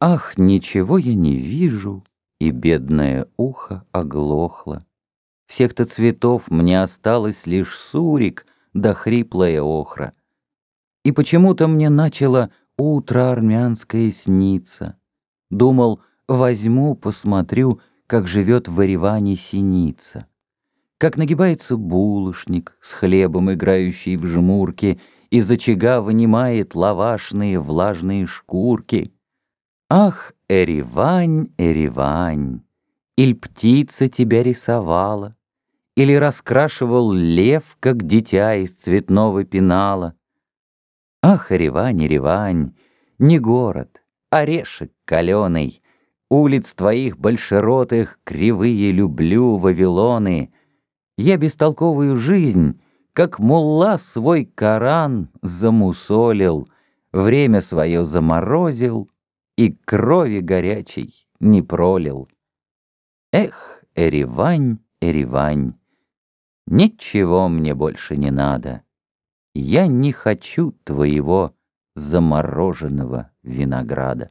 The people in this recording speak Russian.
Ах, ничего я не вижу, и бедное ухо оглохло. Всех-то цветов мне осталось лишь сурик да хриплая охра. И почему-то мне начало утро армянское сниться. Думал, возьму, посмотрю, как живет в Ереване синица. Как нагибается булочник с хлебом, играющий в жмурке, Из очага вынимает лавашные влажные шкурки. Ах, Эревань, Эревань, Иль птица тебя рисовала, Или раскрашивал лев, как дитя из цветного пенала. Ах, Эревань, Эревань, не город, орешек каленый, Улиц твоих большеротых кривые люблю, Вавилоны. Я бестолковую жизнь, как мулла свой Коран замусолил, Время свое заморозил И крови горячей не пролил. Эх, Эревань, Эревань, Ничего мне больше не надо. Я не хочу твоего замороженного винограда.